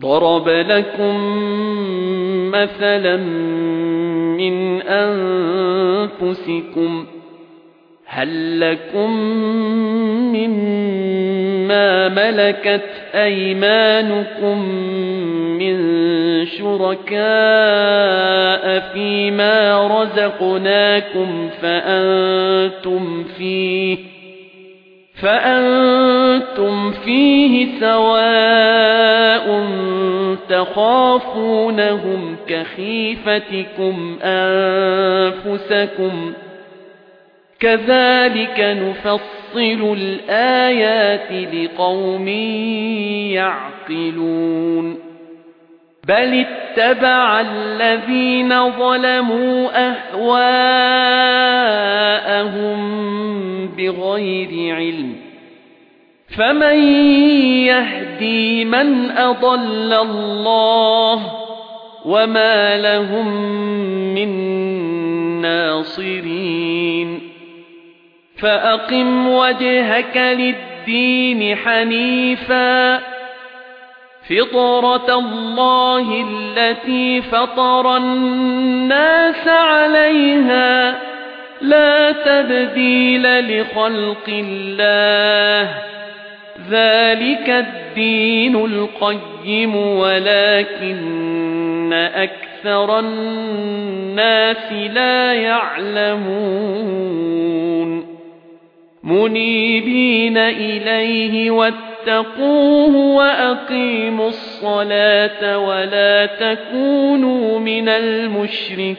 ضَرَبَ لَكُم مَّثَلًا مِّنْ أَنفُسِكُمْ هَل لَّكُم مِّمَّا مَلَكَتْ أَيْمَانُكُم مِّن شُرَكَاءَ فِيمَا رَزَقْنَاكُمْ فَأَنتُمْ فِيهِ فَأَنتُمْ فِيهِ سَوَاءٌ تَخَافُونَهُمْ كَخِيفَتِكُمْ أَنفُسَكُمْ كَذَلِكَ نُفَصِّلُ الْآيَاتِ لِقَوْمٍ يَعْقِلُونَ بَلِ اتَّبَعَ الَّذِينَ ظَلَمُوا أَهْوَاءَهُم بِغَيْرِ فَمَن يَهْدِي مَن أَضَلَّ اللَّهُ وَمَا لَهُم مِّن نَّاصِرِينَ فَأَقِمْ وَجْهَكَ لِلدِّينِ حَنِيفًا فِطْرَةَ اللَّهِ الَّتِي فَطَرَ النَّاسَ عَلَيْهَا لَا تَبْدِيلَ لِخَلْقِ اللَّهِ ذَلِكَ الدِّينُ الْقَيِّمُ وَلَكِنَّ أَكْثَرَ النَّاسِ لَا يَعْلَمُونَ مُنِيبِينَ إِلَيْهِ وَاتَّقُوهُ وَأَقِيمُوا الصَّلَاةَ وَلَا تَكُونُوا مِنَ الْمُشْرِكِينَ